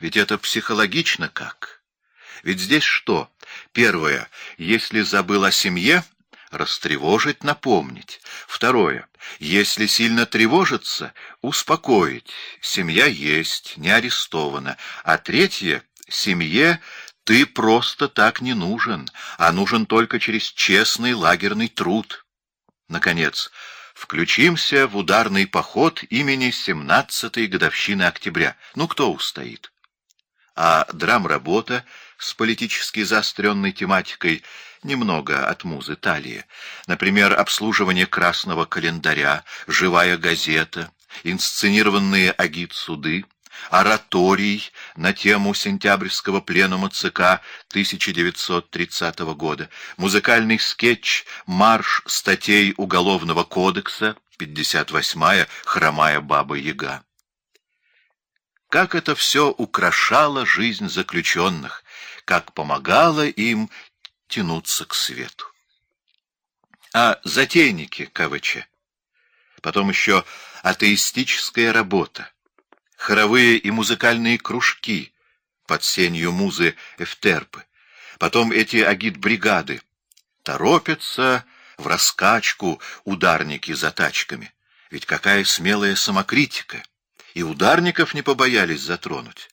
Ведь это психологично как? Ведь здесь что? Первое, если забыл о семье, растревожить, напомнить. Второе, если сильно тревожится, успокоить. Семья есть, не арестована. А третье, семье ты просто так не нужен, а нужен только через честный лагерный труд. Наконец, включимся в ударный поход имени 17-й годовщины октября. Ну, кто устоит? А драм-работа с политически заостренной тематикой немного от музы Талии. Например, обслуживание красного календаря, живая газета, инсценированные агит-суды, ораторий на тему сентябрьского пленума ЦК 1930 года, музыкальный скетч «Марш статей Уголовного кодекса», 58-я «Хромая баба-яга». Как это все украшало жизнь заключенных, как помогало им тянуться к свету. А затейники КВЧ, потом еще атеистическая работа, хоровые и музыкальные кружки под сенью музы Эфтерпы, потом эти агит-бригады, торопятся в раскачку ударники за тачками. Ведь какая смелая самокритика! И ударников не побоялись затронуть.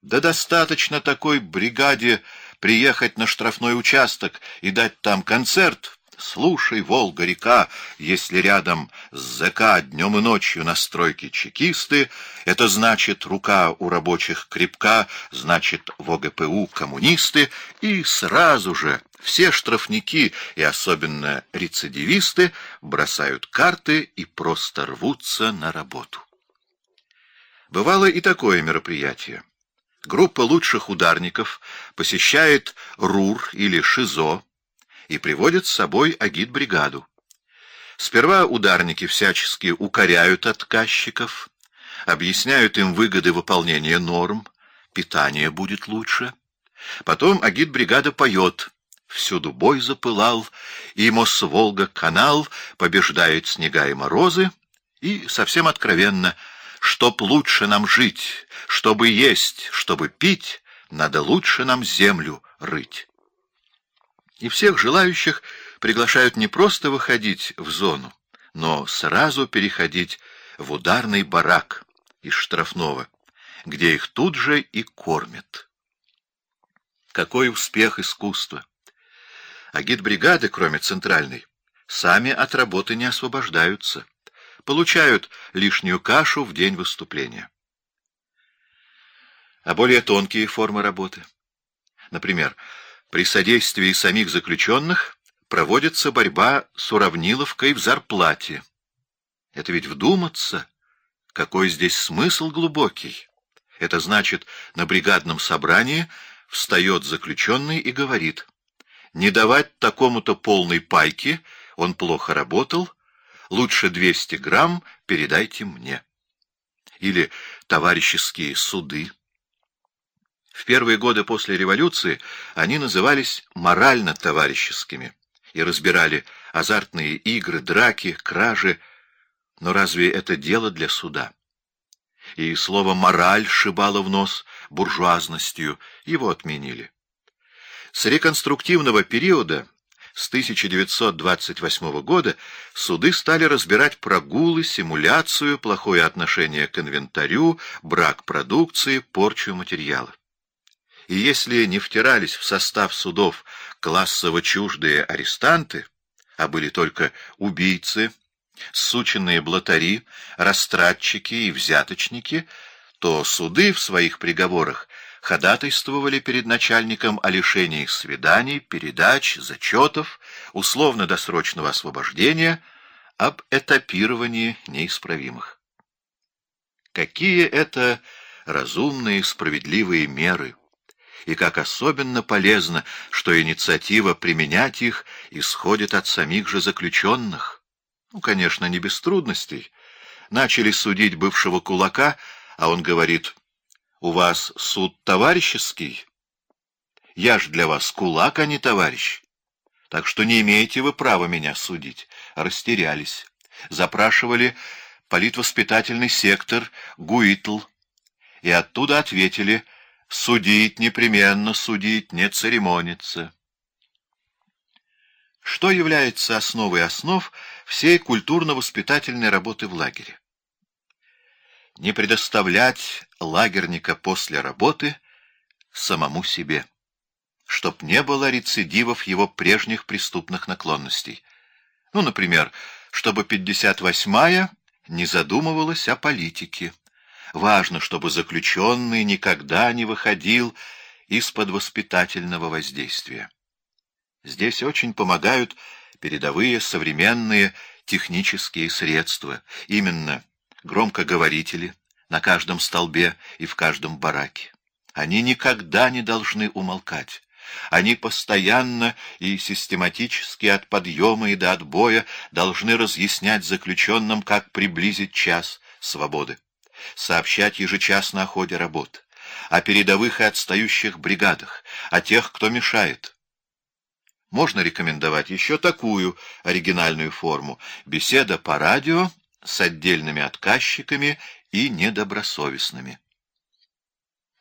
Да достаточно такой бригаде приехать на штрафной участок и дать там концерт, Слушай, Волга-река, если рядом с ЗК днем и ночью на стройке чекисты, это значит рука у рабочих крепка, значит в ОГПУ коммунисты, и сразу же все штрафники и особенно рецидивисты бросают карты и просто рвутся на работу. Бывало и такое мероприятие. Группа лучших ударников посещает РУР или ШИЗО, и приводят с собой агит-бригаду. Сперва ударники всячески укоряют отказчиков, объясняют им выгоды выполнения норм, питание будет лучше. Потом агит-бригада поет «Всюду бой запылал, и Мосволга-канал побеждает снега и морозы», и совсем откровенно «Чтоб лучше нам жить, чтобы есть, чтобы пить, надо лучше нам землю рыть». И всех желающих приглашают не просто выходить в зону, но сразу переходить в ударный барак из штрафного, где их тут же и кормят. Какой успех искусства! Агитбригады, кроме центральной, сами от работы не освобождаются, получают лишнюю кашу в день выступления. А более тонкие формы работы. Например, при содействии самих заключенных проводится борьба с уравниловкой в зарплате. Это ведь вдуматься, какой здесь смысл глубокий. Это значит, на бригадном собрании встает заключенный и говорит, не давать такому-то полной пайки, он плохо работал, лучше 200 грамм передайте мне. Или товарищеские суды. В первые годы после революции они назывались морально-товарищескими и разбирали азартные игры, драки, кражи. Но разве это дело для суда? И слово «мораль» шибало в нос буржуазностью, его отменили. С реконструктивного периода, с 1928 года, суды стали разбирать прогулы, симуляцию, плохое отношение к инвентарю, брак продукции, порчу материала. И если не втирались в состав судов классово чуждые арестанты, а были только убийцы, сученные блатари, растратчики и взяточники, то суды в своих приговорах ходатайствовали перед начальником о лишении свиданий, передач, зачетов, условно-досрочного освобождения, об этапировании неисправимых. Какие это разумные справедливые меры! и как особенно полезно, что инициатива применять их исходит от самих же заключенных. Ну, конечно, не без трудностей. Начали судить бывшего кулака, а он говорит, «У вас суд товарищеский? Я ж для вас кулак, а не товарищ. Так что не имеете вы права меня судить». Растерялись. Запрашивали политвоспитательный сектор, ГУИТЛ, и оттуда ответили — Судить непременно, судить, не церемониться. Что является основой основ всей культурно-воспитательной работы в лагере? Не предоставлять лагерника после работы самому себе, чтоб не было рецидивов его прежних преступных наклонностей. Ну, например, чтобы 58-я не задумывалась о политике. Важно, чтобы заключенный никогда не выходил из-под воспитательного воздействия. Здесь очень помогают передовые современные технические средства, именно громкоговорители на каждом столбе и в каждом бараке. Они никогда не должны умолкать. Они постоянно и систематически от подъема и до отбоя должны разъяснять заключенным, как приблизить час свободы, сообщать ежечасно о ходе работы, о передовых и отстающих бригадах, о тех, кто мешает. Можно рекомендовать еще такую оригинальную форму — беседа по радио с отдельными отказчиками и недобросовестными.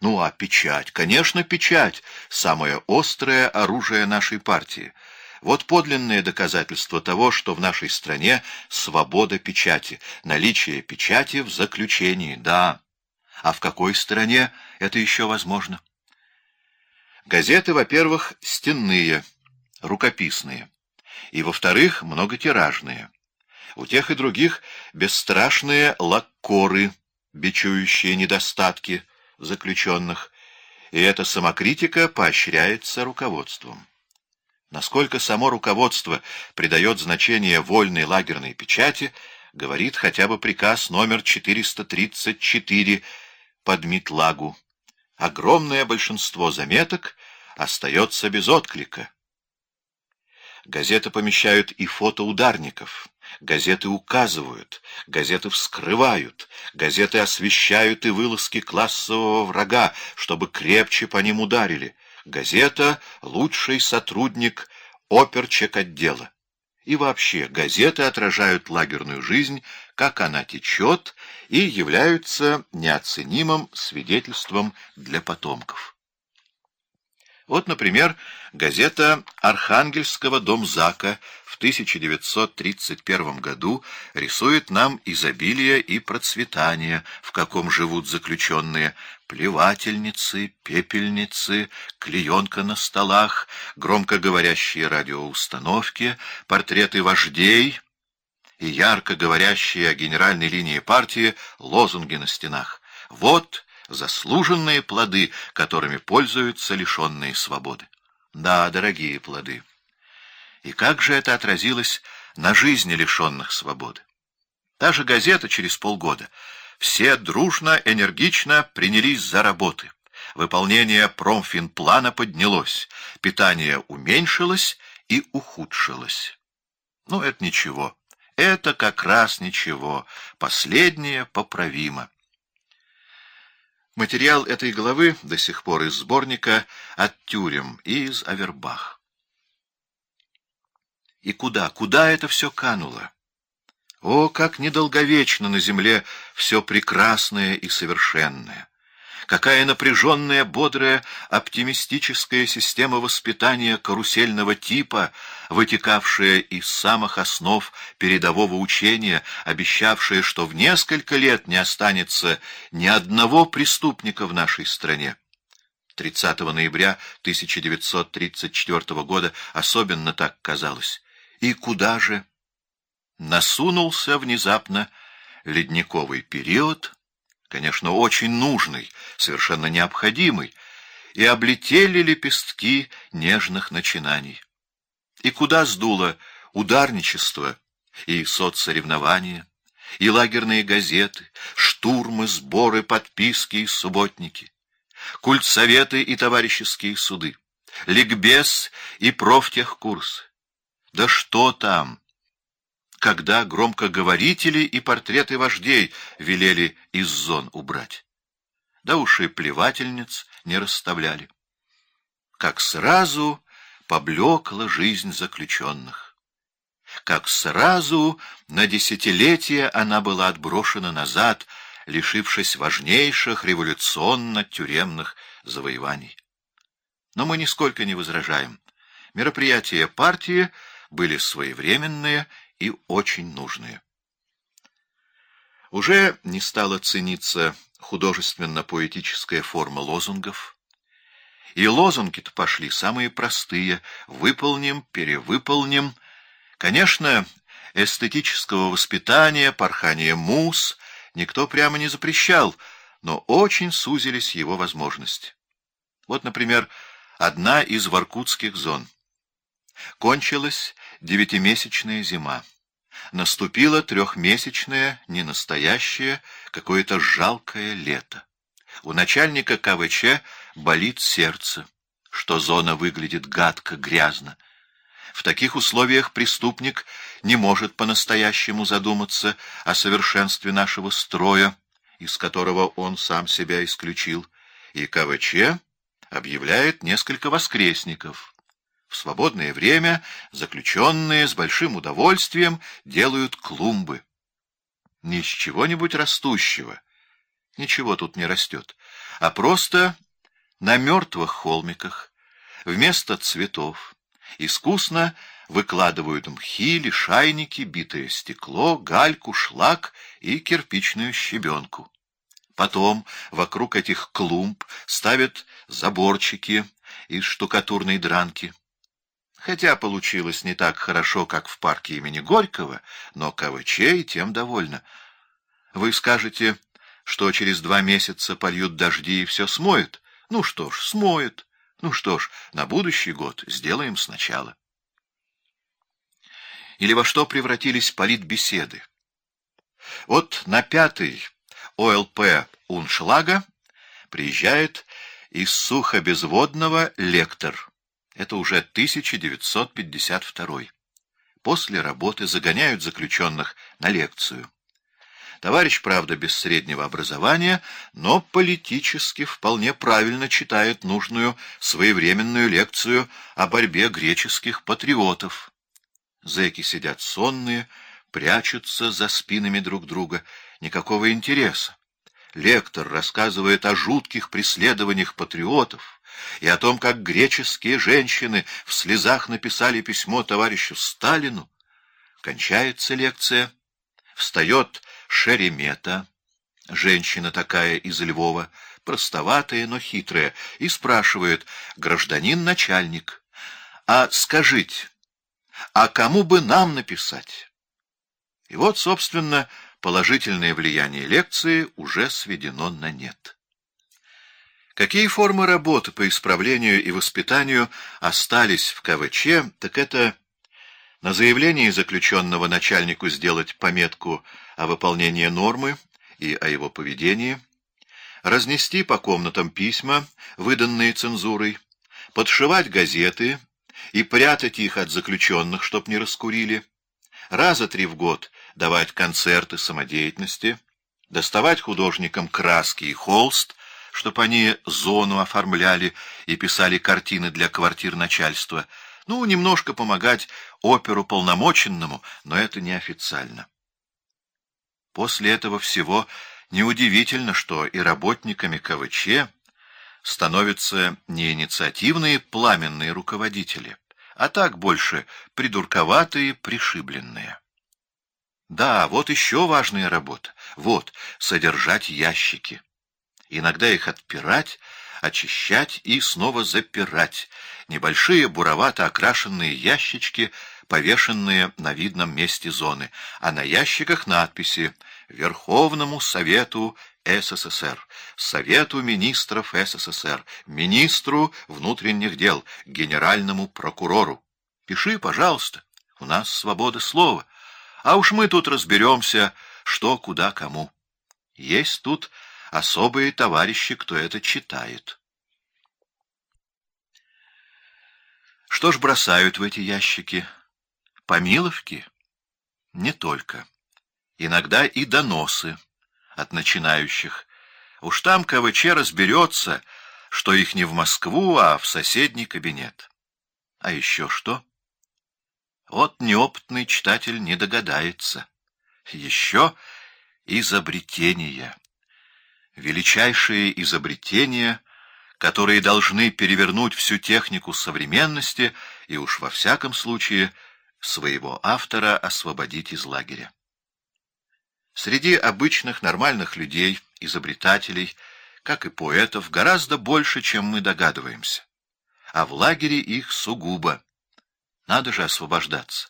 Ну а печать, конечно, печать — самое острое оружие нашей партии. Вот подлинное доказательство того, что в нашей стране свобода печати, наличие печати в заключении, да. А в какой стране это еще возможно? Газеты, во-первых, стенные, рукописные, и, во-вторых, многотиражные. У тех и других бесстрашные лаккоры, бичующие недостатки — заключенных, и эта самокритика поощряется руководством. Насколько само руководство придает значение вольной лагерной печати, говорит хотя бы приказ номер 434 под Митлагу. Огромное большинство заметок остается без отклика. Газеты помещают и фото ударников, газеты указывают, газеты вскрывают, газеты освещают и вылазки классового врага, чтобы крепче по ним ударили. Газета — лучший сотрудник оперчек отдела. И вообще, газеты отражают лагерную жизнь, как она течет, и являются неоценимым свидетельством для потомков. Вот, например, газета Архангельского домзака в 1931 году рисует нам изобилие и процветание, в каком живут заключенные, плевательницы, пепельницы, клеенка на столах, громкоговорящие радиоустановки, портреты вождей и ярко говорящие о генеральной линии партии лозунги на стенах. Вот заслуженные плоды, которыми пользуются лишенные свободы. Да, дорогие плоды. И как же это отразилось на жизни лишенных свободы? Та же газета через полгода. Все дружно, энергично принялись за работы. Выполнение промфинплана поднялось, питание уменьшилось и ухудшилось. Ну, это ничего. Это как раз ничего. Последнее поправимо. Материал этой главы до сих пор из сборника «От тюрем» и из Авербах. И куда, куда это все кануло? О, как недолговечно на земле все прекрасное и совершенное! какая напряженная, бодрая, оптимистическая система воспитания карусельного типа, вытекавшая из самых основ передового учения, обещавшая, что в несколько лет не останется ни одного преступника в нашей стране. 30 ноября 1934 года особенно так казалось. И куда же? Насунулся внезапно ледниковый период, конечно, очень нужный, совершенно необходимый, и облетели лепестки нежных начинаний. И куда сдуло ударничество и соцсоревнования, и лагерные газеты, штурмы, сборы, подписки и субботники, культсоветы и товарищеские суды, ликбез и профтехкурс. Да что там! когда громкоговорители и портреты вождей велели из зон убрать. Да уж и плевательниц не расставляли. Как сразу поблекла жизнь заключенных. Как сразу на десятилетия она была отброшена назад лишившись важнейших революционно-тюремных завоеваний. Но мы нисколько не возражаем. Мероприятия партии были своевременные и очень нужные. Уже не стала цениться художественно-поэтическая форма лозунгов, и лозунги-то пошли самые простые — выполним, перевыполним. Конечно, эстетического воспитания, порхания мус никто прямо не запрещал, но очень сузились его возможности. Вот, например, одна из воркутских зон. Кончилась девятимесячная зима. Наступило трехмесячное, ненастоящее, какое-то жалкое лето. У начальника КВЧ болит сердце, что зона выглядит гадко, грязно. В таких условиях преступник не может по-настоящему задуматься о совершенстве нашего строя, из которого он сам себя исключил, и КВЧ объявляет несколько воскресников. В свободное время заключенные с большим удовольствием делают клумбы. Не с чего-нибудь растущего, ничего тут не растет, а просто на мертвых холмиках вместо цветов искусно выкладывают мхи, лишайники, битое стекло, гальку, шлак и кирпичную щебенку. Потом вокруг этих клумб ставят заборчики из штукатурной дранки. Хотя получилось не так хорошо, как в парке имени Горького, но КВЧ и тем довольна. Вы скажете, что через два месяца польют дожди и все смоют. Ну что ж, смоют. Ну что ж, на будущий год сделаем сначала. Или во что превратились политбеседы? Вот на пятый ОЛП Уншлага приезжает из Сухобезводного лектор. Это уже 1952 После работы загоняют заключенных на лекцию. Товарищ, правда, без среднего образования, но политически вполне правильно читает нужную своевременную лекцию о борьбе греческих патриотов. Зэки сидят сонные, прячутся за спинами друг друга, никакого интереса. Лектор рассказывает о жутких преследованиях патриотов и о том, как греческие женщины в слезах написали письмо товарищу Сталину. Кончается лекция, встает Шеремета, женщина такая из Львова, простоватая, но хитрая, и спрашивает, гражданин-начальник, а скажите, а кому бы нам написать? И вот, собственно, положительное влияние лекции уже сведено на нет. Какие формы работы по исправлению и воспитанию остались в КВЧ, так это на заявлении заключенного начальнику сделать пометку о выполнении нормы и о его поведении, разнести по комнатам письма, выданные цензурой, подшивать газеты и прятать их от заключенных, чтоб не раскурили, раза три в год давать концерты самодеятельности, доставать художникам краски и холст, чтоб они зону оформляли и писали картины для квартир начальства, ну, немножко помогать оперу полномоченному, но это неофициально. После этого всего неудивительно, что и работниками КВЧ становятся не инициативные пламенные руководители, а так больше придурковатые, пришибленные. Да, вот еще важная работа. Вот, содержать ящики. Иногда их отпирать, очищать и снова запирать. Небольшие буровато окрашенные ящички — повешенные на видном месте зоны, а на ящиках надписи «Верховному Совету СССР», «Совету министров СССР», «Министру внутренних дел», «Генеральному прокурору». Пиши, пожалуйста, у нас свобода слова, а уж мы тут разберемся, что, куда, кому. Есть тут особые товарищи, кто это читает. Что ж бросают в эти ящики? Помиловки? Не только. Иногда и доносы от начинающих. Уж там КВЧ разберется, что их не в Москву, а в соседний кабинет. А еще что? Вот неопытный читатель не догадается. Еще изобретение. величайшие изобретения, которые должны перевернуть всю технику современности и уж во всяком случае своего автора освободить из лагеря. Среди обычных нормальных людей, изобретателей, как и поэтов, гораздо больше, чем мы догадываемся. А в лагере их сугубо. Надо же освобождаться.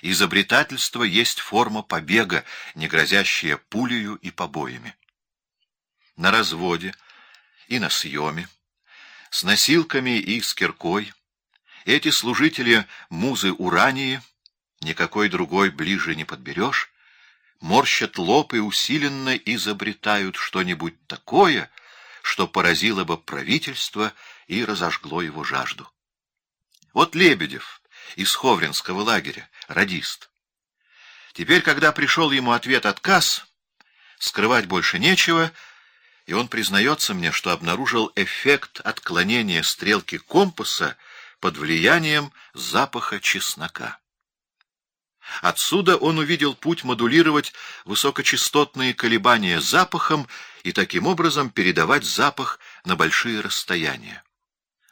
Изобретательство есть форма побега, не грозящая пулею и побоями. На разводе и на съеме, с носилками и с киркой, эти служители музы Урании, никакой другой ближе не подберешь, морщат лоб и усиленно изобретают что-нибудь такое, что поразило бы правительство и разожгло его жажду. Вот Лебедев из Ховринского лагеря, радист. Теперь, когда пришел ему ответ «отказ», скрывать больше нечего, и он признается мне, что обнаружил эффект отклонения стрелки компаса под влиянием запаха чеснока. Отсюда он увидел путь модулировать высокочастотные колебания запахом и таким образом передавать запах на большие расстояния.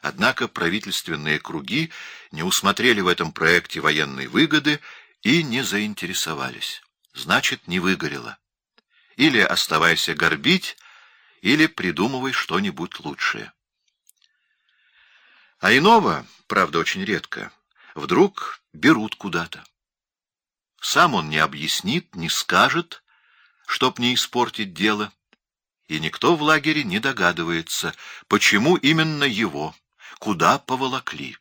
Однако правительственные круги не усмотрели в этом проекте военной выгоды и не заинтересовались. Значит, не выгорело. Или оставайся горбить, или придумывай что-нибудь лучшее. А иного, правда, очень редко, вдруг берут куда-то. Сам он не объяснит, не скажет, чтоб не испортить дело, и никто в лагере не догадывается, почему именно его, куда поволокли.